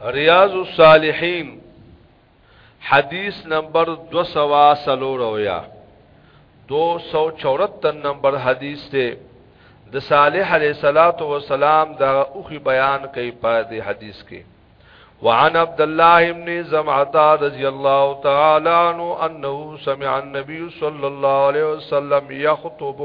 ریاض الصالحین حدیث نمبر 274 274 نمبر حدیث ته د صالح علیہ الصلات والسلام دا اوخي بیان کوي په دې حدیث کې وعن عبد الله ابن زمعه رضی الله تعالی عنہ انه سمع النبي صلی الله علیه وسلم يخطب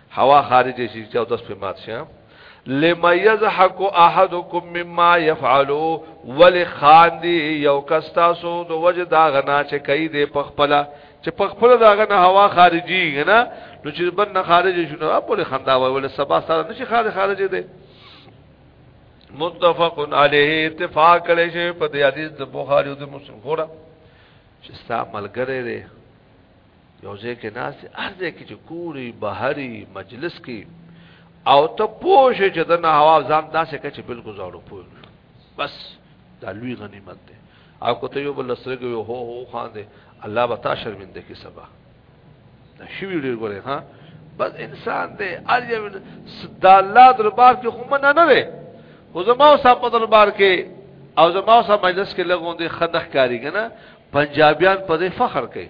هوا خارج شي چې تاسو په مات شي لما يضحك احدكم مما يفعل ولخاندي یو کس تاسو د وجه دا غنا چې کوي د پخپله چې پخپله دا غنا هوا خارجي غنا نو چې بن نه خارج شنو خپل خندا وای ول سبا سره نشي خارج خارج دي متفق علیه اتفاق کړي چې په دې حدیث د بخاری او د مسلم خورا چې ستا ملګری دی یو ځای کې ناس هر ځای کې چې کوری بهري مجلس کې او ته پوښې چې د نه هوا ځان داسې کې چې بالکل زړه پوه بس دا لوی غنیمت دی او کو ته یو بل سره کې هو هو خان دی الله به تا شرمنده کې سبا دا شی ویډیو ګورې ها بس انسان دی ار یو د الله دربار کې خو منه نه دی خو زما او صاحب په دربار کې او زما او صاحب مجلس کې لګون دي خدخ کاری کنه پنجابیان په دې فخر کوي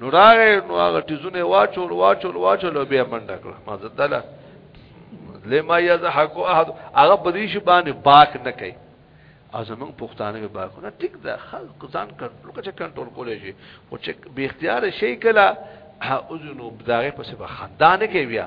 نو راغې نو هغه تیزونه واچول واچول واچول بیا منډه کړه ما زدله لما یزحق احد هغه په دې شی باندې باک نه کوي او زمونږ پښتانه به باک نه ټیک ده خلق ځان کنټرول کړي کنټرول کولای شي او چې به اختیار شي کله اذن وبداغه پس به خندانه کوي بیا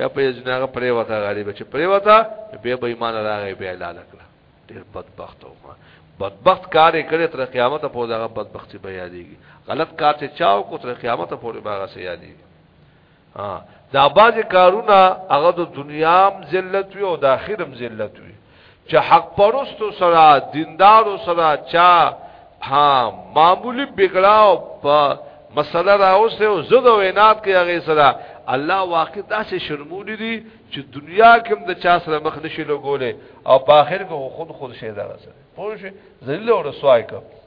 یا په یز نه پرې وتا غریب چې پرې وتا به به ایمان راغی به اعلان کړ ډیر بدبخت او بدبخت کار کړي تر قیامت پورې هغه بدبختی به یادېږي غلط کار چې چاو کو تر قیامت پورې به هغه سي یادېږي ها دا باز کارونه هغه د دنیا ذلت وي او د اخرم ذلت وي چې حق پرستو سره دیندارو سره چا ها معمولی بګړاو په مسله راوسته او زه د وینات کې هغه سره الله واقع داسې شرمولې دي چې دنیا کې هم د چا سره مخ نشي لګولې او په اخر کې خود خود شي دا سره پوه شي ذلیل او رسوای کوي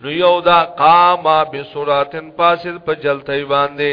نو یو دا قاما بسراتن پاسد په جلتای باندې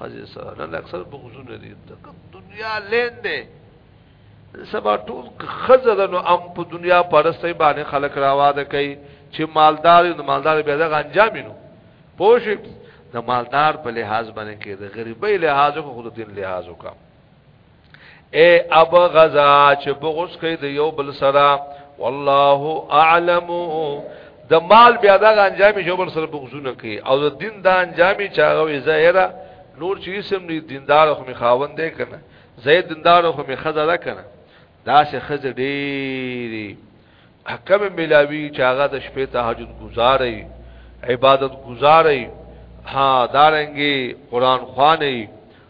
خزي سره نن اکثر بغزونه دي دنیا لین دی سبا ټول خزر نو ام په دنیا پرسته باندې خلک راواده کوي چې مالدار نو مالدار به دغه انجام نو پوش د مالدار په لحاظ باندې کې د غریبۍ لحاظ خو خود دین لحاظ وکړه اے ابغزا چې بغوس کوي د یو بل سره والله اعلم د مال بیا دا انجامي چې بل سره بغزونه کوي او د دین دا انجامي چې هغه ظاهره نور چې اسم نه دیندار خو می خاوند دی کنه زید دیندار خو می خزره کنه دا سه خزه ډېری حکم ملاوی چې هغه د شپې تهجد گزاري عبادت گزاري ها دارنګي قران خواني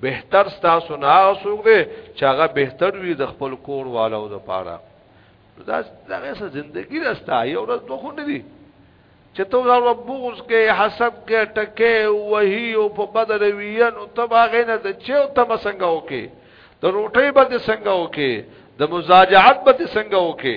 بهتر تاسو نه هغه څوک دی چې هغه بهتر وي د خپل کور والو د پاره دا دغه سره ژوندۍ راستا یو ورځ دوه خونه دي چې تو دا بغض کې حسد کې ټکه وهي او په بدل ویان او تبا غینه د چې او تم څنګه وکي د روټي به څنګه وکي د مزاجعت به څنګه وکي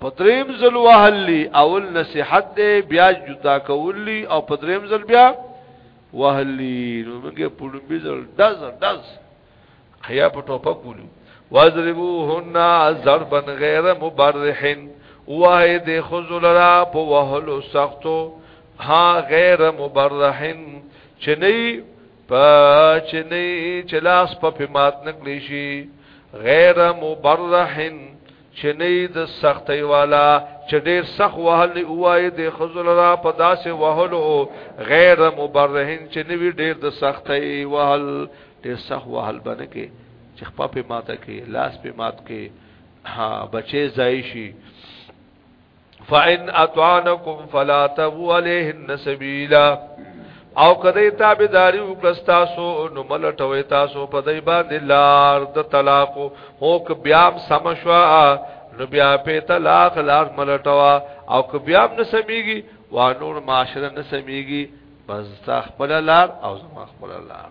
په دریم ځل وهلی اول نصيحت دی بیا جدا کولی او په دریم ځل بیا وهلی نو موږ په لومبي ځل دز دز خیا په ټوپک ولو واضربوهن ضربا غیر مبرحن وای د خذل را په وهلو سختو ها غیر مبرحن چنی پچنی چلاس په پمات نکلی شي غیر مبرحن چنی د سختي والا چې ډېر سخت وهل اوای د خزل را په داسې وهلو غیر مبرحن چې نوی ډېر د سختي وهل ډېر سخت وهل باندې کې چې خپل په ماته کې لاس په مات کې ها بچي ځای شي فإن أطعنكم فلا تبو عليهن سبيلا او کدی تابعداري وکستا سو نو ملټوي تاسو په دای باندې لار د طلاق هو ک بیا سم شوا نو بیا په طلاق لار ملټوا او ک بیا نه سميږي وانور معاشره نه سميږي بس تا خپل لار او زما خپل لار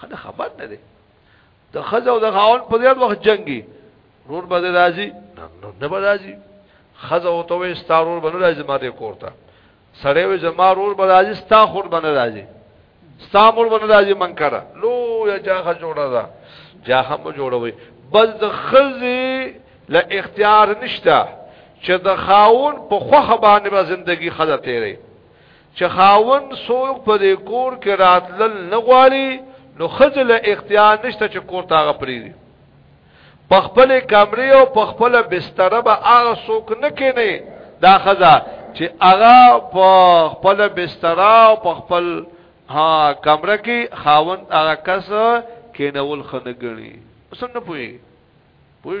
خدا خبر نه دی د خزه او د خاون په زیات وخت جنگي رور به راځي نه به راځي خزه او توې ستارور بنو راځي ماته کوړتا سړې وې زما رور به راځي ستا خور بنو راځي ستا مور بنو راځي من کړه لو یا جاخه جوړه دا جاخه مو جوړوي بس د خزه له اختیار نشته چې د خاون په خوخه باندې به زندگی خزه تیرې چې خاوند سوق په دې کور کې راتلل نه غواړي نو خزل اختیار نشته چې کور تاغه پریری په خپل کمرې او په خپل بستر به هغه څوک نه کینی دا خزا چې هغه په خپل بستر او په خپل ها کمره کې خاوند هغه کس کینول خنګنی اوس نه پوي پوي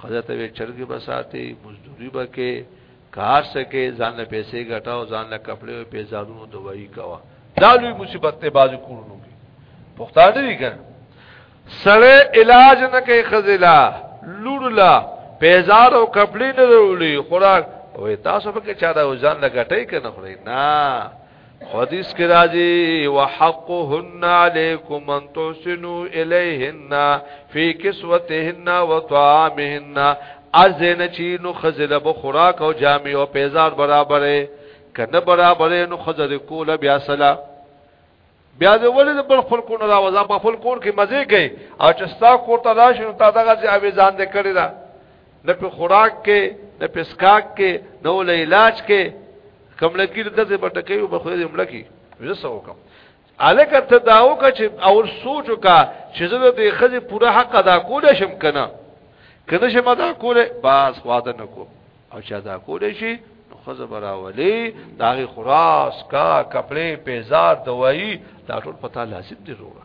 ښځه ته وې چرګې به ساتي مزدوري به کې کار سکه ځان له پیسې ګټه او ځان له کپړې او پیزارونو دوايي کوا دا لوی مصیبت ته باز کورونو کې پښتانه دي ګر سره علاج نه کوي خزلا لورلا پیزار او کپړې نه وروړي خوراک وې تاسو به کې چا دا ځان له ګټې کنه خوري نه حدیث کې راځي وحقهن علیکم ان تحسنوا الیهن فی کسوتهن وطعامهن ازن چینو خزل به خوراک او جامع او پیزار برابرې کنه برابرې نو خزل کوله بیا سلا بیا د ولې بل خپل کو نه راوځه په خپل کور کې مزه کوي او چې ستا کور ته راشي نو تا دغه ځای اوی ځان دې کړی دا نه په خوراک کې نه په سکاک کې نه ول علاج کې کملکی د دې بټکې او بخوې دې ملکی وسه وکم الکه ته داو کا چې او سوچ وکا چې زه دې خزه پوره حق ادا کول شم کنه کنه شم ادا کول بس واده نکو او چې ادا کول شي نو خزه براولي داغه خراس کا کپڑے پیزار دوايي دا ټول پتا لازم دي وروړه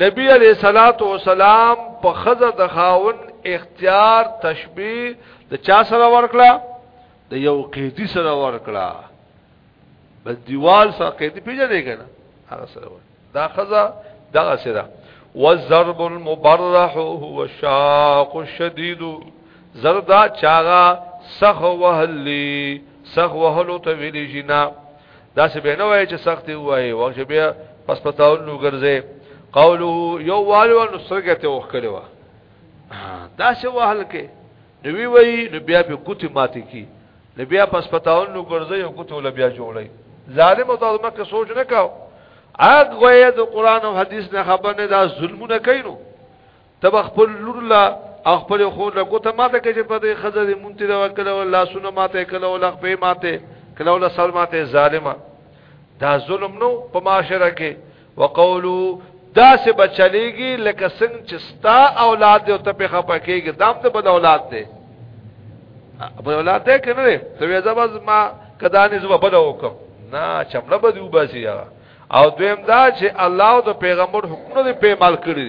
نبی علیہ الصلات والسلام په خزه د خاون اختیار تشبیه د چا سره ورکړه د یو قیدی سره ورکړه بس دیوال سره قیدی پیژنې کنه هغه سره دا خزه دغه سره والضرب المبرح هو الشاق الشديد زردا چاغا سخ وهلی سخ وهلو ته ویلی جنا دا څه به نه وای چې سخت وای او چې بیا پس پتاول نو ګرځي قوله یو والو نو سرګه ته وکړي وا دا څه وهل کې نو وی وی نو بیا په کوتی ماته کی نو بیا پس پتاول نو ګرځي او کوته ول بیا جوړي ظالم او ظالم کې سوچ نه کاو اګ غوې د قران او حدیث نه خبر نه دا ظلمونه کینو تب خپل لور لا خپل خور لا ګوته ماته کې چې په دې خزر مونته دا کله ولا سونه ماته کله ولا په ماته کله ولا سر ماته ظالما دا ظلم نو په معاشره کې وقولو دا سه بچلېږي لکه څنګه چې ستا اولاد دې ته په خپه کېږي دام ته بد اولاد دې په اولاد دې کنه ته وې زما ما کدا نه زما بد وکم نه چمړه بده وباسي او دویم دا چې الله او پیغمبر حکم نه پیمال کړی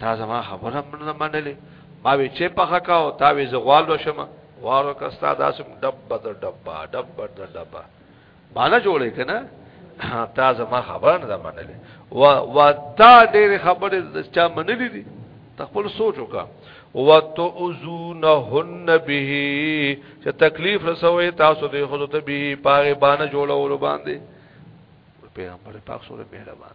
تا زما خبره نه منلې ما وی چې په حق او تا وی زغوال وشم وارو کستا داسم ډب بد ډبا ډب بد ډبا مالا جوړې کنه تا زما خبره نه منلې و و دا ډېر خبره چا منلې دي تخپل سوچ وکړه وتؤذونهن به چې تکلیف رسوي تاسو د خود ته به پاغه باندې جوړول باندې پیغمبر پاک سره مهربان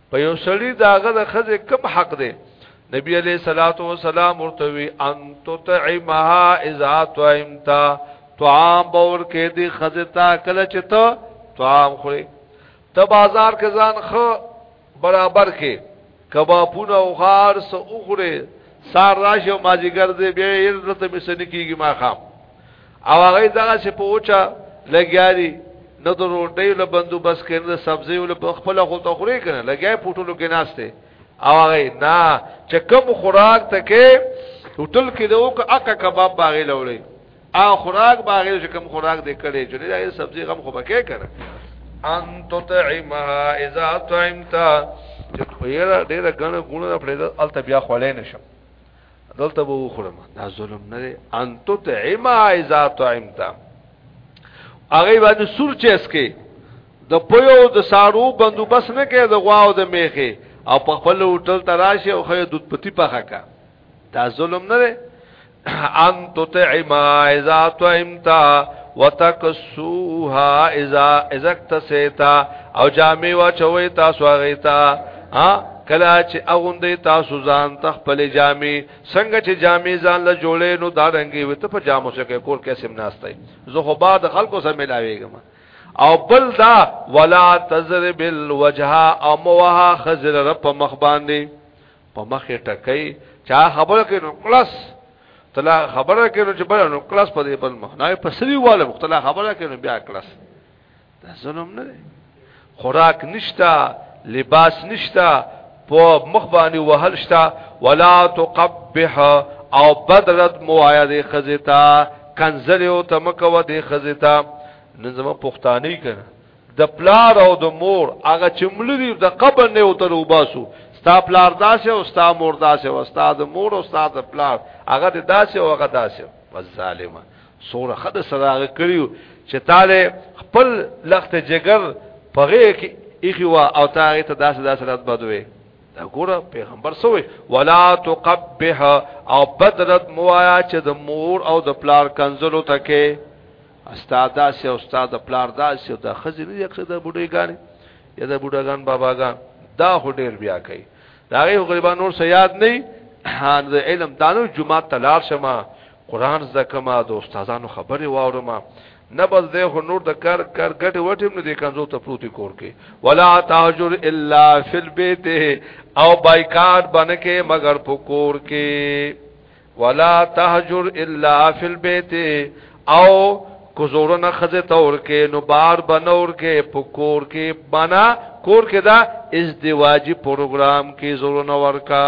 په یو سړی داغه د خزه کم حق دی نبی علیہ الصلات والسلام ورته وی ان تطعمها اذا طعمتا طعام باور کې دی خزه تا کله چې ته طعام خوري ته بازار کې ځان خو برابر کې کبابونه او غار سو اخره سار راشه ماجیګر دې بیا یې رته مسنه کیږي ما خام او هغه دغه چې په اوچا لګیا دي نه د روټۍ له بندوبست کړي نه سبزي ول په خپل خو ته خوري کنه لګیا پټولو کې ناشته او هغه نه چې کم خوراک تکې هوټل کې د اوک اکا کباب باغې لولې او خوراک باغې چې کم خوراک دې کړي چې دا سبزي غم خو بکې کړه ان تطعمها اذا طعمت چې ډیره ډیره غنه غونه پرې د الته بیا خولې نشم دلته به وخورم دا ظلم نه دی ان تطعم اذا طعمت هغه باندې سور چیس کې د پویو د سارو بندوبس نه کې د غواو د میخه او په خپل هوټل تراشه او خې دود پتی پخه کا دا ظلم نه دی ان تطعم اذا طعمت وتکسوها اذا اذا اکتسیتا او جامع واچوي تاسو هغه ته ا کلا چې اغوندې تاسو ځان تخپل جامې څنګه چې جامې ځان له جوړې نو دا رنګي وته په جامو سره کې کور کې سم ناشته زه خو بعد خلکو سره ملاويږم او بل دا ولا تزرب الوجه او موها خزر رب مخ باندې په مخ ټکې چا خبره کې نو کلاس تلا خبره کې نو چې بل نو کلاس په دې بل مخ نه په سری واله مختلا خبره کې نو بیا کلاس دا ظلم نه دی خوراک نشتا لباس نشتا په مخ باندې وهل شتا ولا تقبح او بدرت مو آیا د خزتا کنزل او تمکو د خزتا نن زمو پښتانه کړه د پلار او د مور هغه چملري د قبر نه او تر وباسو ستا پلار داسې او ستا مور داسې او ستا د مور او ستا د پلار هغه داسې او هغه داسې والظالمه سوره خد سراغ کړیو چې تاله خپل لخت جګر پغه کې اخی وا او تاغه ته داسې داسې رات بدوي دا ګوره پیغمبر سوې ولا تقبح او بدرت موایا چې د مور او د پلار کنزلو تکې استاد داسې او استاد د پلار داسې او د خزې نه یکسه د بډای ګانی یا د بډاګان باباګان دا هډیر بیا کوي دا غي غریبان نور سیاد نه هان د علم دانو جمعه تلار شمه قران زده کوم د استادانو خبرې واورم نه بس دی خو نور د کار کار ګټه وټیم نه دی کنزو ته پروتي کور کې ولا تاجر الا فی البیت او بایکاټ بنکه مگر پکور کې ولا تهجر الا فی البیت او کوزور نه خزه تور کې نو بار بنور کې پکور کې بنا کور کې دا از دی واجب پروګرام کې زور نه ورکا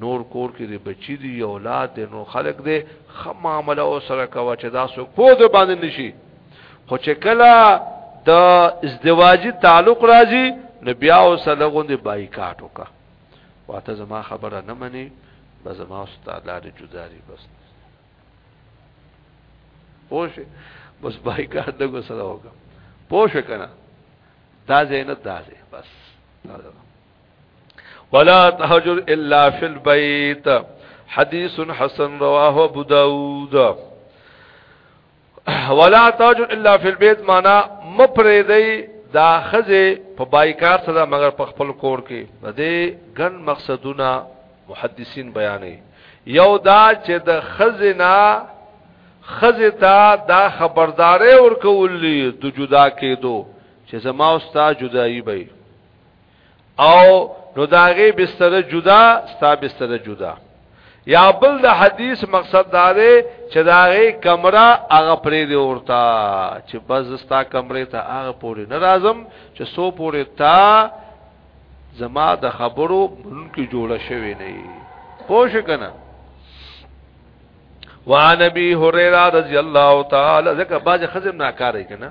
نور کور کې دی بچی دی اولاد دی نور خلق دی خه معامله او سره کوه چې دا څوک په د باندې نشي خو چې کله د ازدواجی تعلق راځي نو بیا او سره غوندي بایکاټ وکا واته زما خبره نه مني به زما استاد لار جداري بس پوه بس بایکاټ دغه سره وکا پوه کنه دا زینت دا زه بس دا ولا تهجر الا في البيت حديث حسن رواه ابو داود ولا تهجر الا في البيت معنا مپریدای دا خزه په بایکار سره مگر په خپل کور کې د دې ګن مقصدونه محدثین بیانې یو دا چې د خزنا خزه تا دا خبردارې ورکولې د جدا کېدو چې زما او ستا جدایي به او نو داغه بستر جدا ستا بستر جدا یا بل د حدیث مقصد دا دی چې دا غي کمره هغه پرې دی ورته چې بس ستا کمره ته هغه پورې ناراضم چې سو پورې تا زما د خبرو منکه جوړه شوی نه پوه شو کنه وان ابي هريره رضی الله تعالی زکه باز خزم ناکاره کنه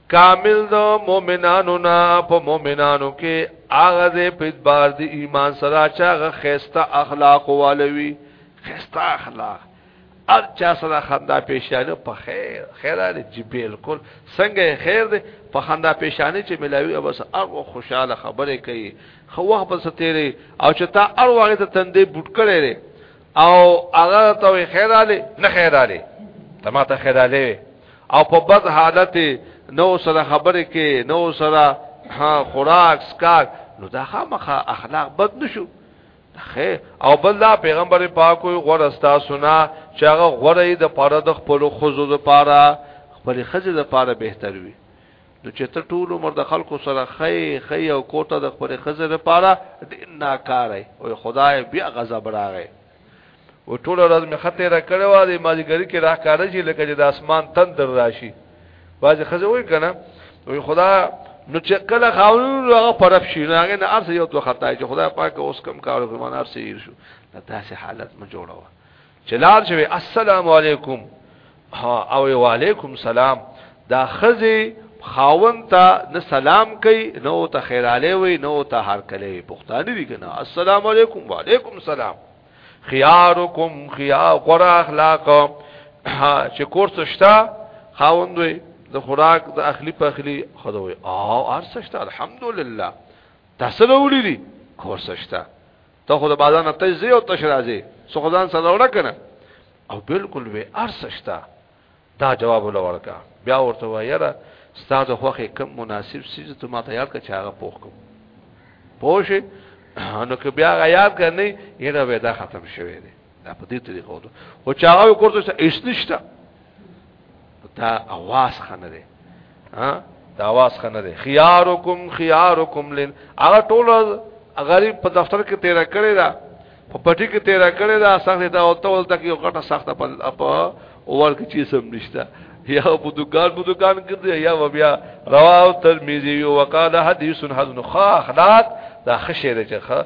کامل د مؤمنانو نه په مؤمنانو کې هغه دې په اعتبار دی ایمان سره چې هغه خيسته اخلاق والوي خيسته اخلاق ار چا سره خندا پیشانه په خیر خیرانه جی بالکل څنګه خیر دې په خندا پیشانه چې ملاوي او بس هغه خوشاله خبره کوي خو وخت بس تیرې او چې تا ار وغه ته تندې بوټ کړي او هغه ته وی خیراله نه خیراله ته ما ته خیراله او په بد حالت نو سره خبره کې نو سره ها خوراک سکار نو دا خامخه اخلاق بد نشو خیر او بل دا پیغمبر پاک کوئی غور استا سنا چې هغه غورې د پاره د خپل خزو د پاره خپل خزې د پاره بهتر وي نو چې ته ټول عمر د خلکو سره خی خی او کوته د خپل خزه لپاره ډیر ناکارای او خدای بیا غضب راغی و ټول ورځ می خطه را کړو د ماجګری کې راکاره شي لکه چې د اسمان تندر راشي باز خزه وای کنه وی خدا نو چې کله خاون هغه پرف شي نه هغه نه ارسه یو تو خطا چې خدای پاک اوس کم کارو کوي نه ارسه شو دا داسې حالت مو جوړوه چلار شوی السلام علیکم او وعلیکم سلام دا خزه خاون ته نه سلام کوي نو ته خیراله وي نو ته هر کله وي پښتانه دي کنه السلام علیکم وعلیکم سلام خيارکم خيا غرا اخلاق چې کورس شتا خاوند وي د خوراک د اخلي په اخلي خدوي او ارسشت الحمدلله تاسو ولې دي کورس شتا ته خو د بازار نه تش زی او تش راځي سو خدان سره وړه کنه او بالکل وی ارسشتا دا جواب ولورکا بیا ورته وایره ستاسو خوخه کم مناسب سیز ته ما تیار کړ چې هغه پوښ کوم پوښ نو که بیا غیاب کنه یره ودا ختم شوه دی دا په دې طریقه وته خو چې هغه کوته څه ایس نشته دا اواز خنه ده ها دا اواز خنه ده خيارکم خيارکم لن هغه ټول غریب په دفتر کې تیرا کړی دا په پټی کې تیرا کړی دا سخت دا او تول تک یو غټه سخته په اول کې چی سم نشته یا په دکان په دکان کې دی یا بیا رواه ترمذی او وقال حدیث حسن خا اخلاق دا خشه ده چې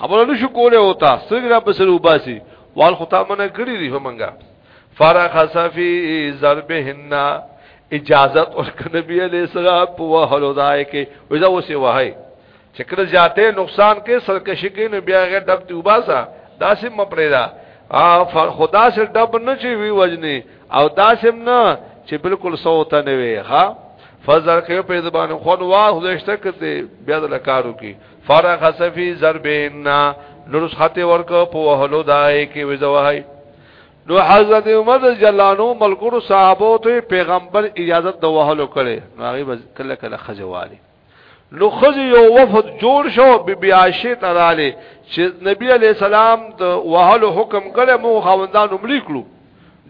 خبره نشو کوله او تا سترګې را پسې وباسي وال خو تا منه کړی دی فمنګا فرخ صفی ضربهن اجازه ورک نبی علیہ السلام په وهلو دای کې وځه وسه وهای چې کله زیاته نقصان کې سرکشي کې نو بیا غه ډب دی وباسا داسې مپړی دا فر خدا سے ډب نه چی وی وجنی او داسې نه چې بالکل سوت نه وی ها فزر کې په دبان خون واه زشته کړي بیا د لکارو کې فرغ سفی ضربهن نورس خطه ورکو په وهلو دای کې وځوای نو حضرت عمر رضی الله عنه ملګرو صحابه ته پیغمبر اجازه د وهلو کړي نو هغه کله کله خځوالي نو خځ یو وفد جوړ شو بی بی عائشه تعالی چې نبی علی سلام د وهلو حکم کړي مو خوندان عملی کړو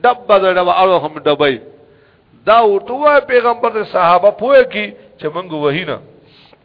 دب بدل او هم دبي دا ورته پیغمبر صحابه پوهه کی چې موږ وهینا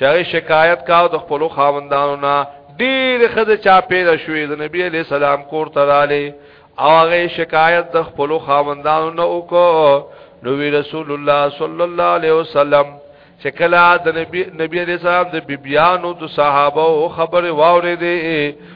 چاغي شکایت کاو د خپل خاوندانو نه ډیر خزه چا پیدا شوې د نبی علی سلام کور ته رااله او هغه شکایت د خپل خاوندانو نه وکړو نو وی رسول الله صلی الله علیه وسلم چې کله د نبی نبی علی سلام د بیبیانو د صحابه او خبره واورې دي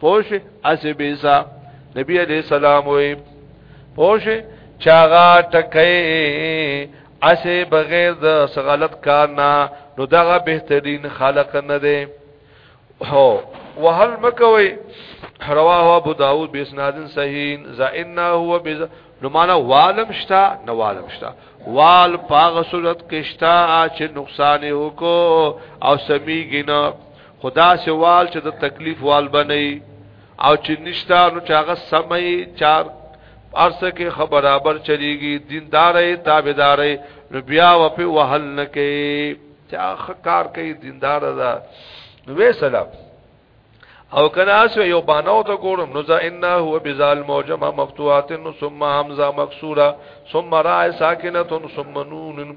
پوش اسی بیسا نبی علیہ السلام وی پوش چاغا ټکې اسی بغیر د غلط کار نه نو دغه بهترین خلق نه دی هو وهل مکوي رواه ابو داود بسناد صحیح زائنا هو بز نو معنا والم شتا نو والم شتا وال پاغه صورت کشتا چې نقصان وکاو او سمیګنا خدا سوال چې د تکلیف وال بنئ او چې نشتا نو چاغه سمې چار ارسه کې خبرابر چلیږي دیندارې تابعدارې نو بیا وپی وهل نه کوي چا خکار کوي دیندار ده نو وې سلام او کنا اس یو بانو ته ګورم نو ذا انه هو بذال موجمه مفتوحات ثم همزه مکسوره ثم راء ساکنه ثم نون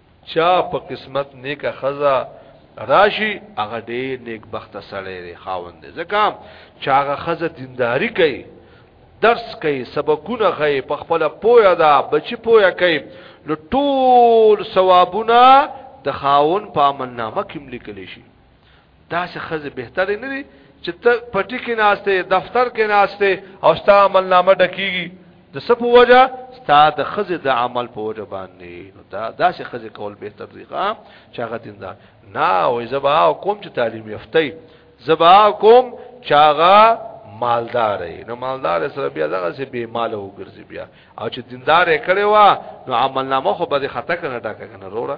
چا په قسمت نیکه خزا راشي هغه ډېر نیک بخت سړی دی خاوند دی ځکه چې هغه خزه دینداری کوي درس کوي سبقونه کوي په خپل پویا دا بچی پویا کوي نو ټول ثوابونه د خاون په عمل نامه کې لیکل شي دا څه خزه بهتره نه دي چې ته پټی کې ناشته دفتر کې ناشته او ستا عمل نامه ډکیږي د سپو وجه ستا د خزه د عمل په وجه باندې نو دا دا څه خزه کول به تر دی ښا چې هغه دیندار نه وې زبا کوم چې تعلیم یافته زبا کوم چې هغه مالدار نو مالدار سره بیا دغه سه به مال وګرځي بیا او چې دیندار یې کړي وا نو عمل نامه خو به خطا کنه ډاکه کنه روړه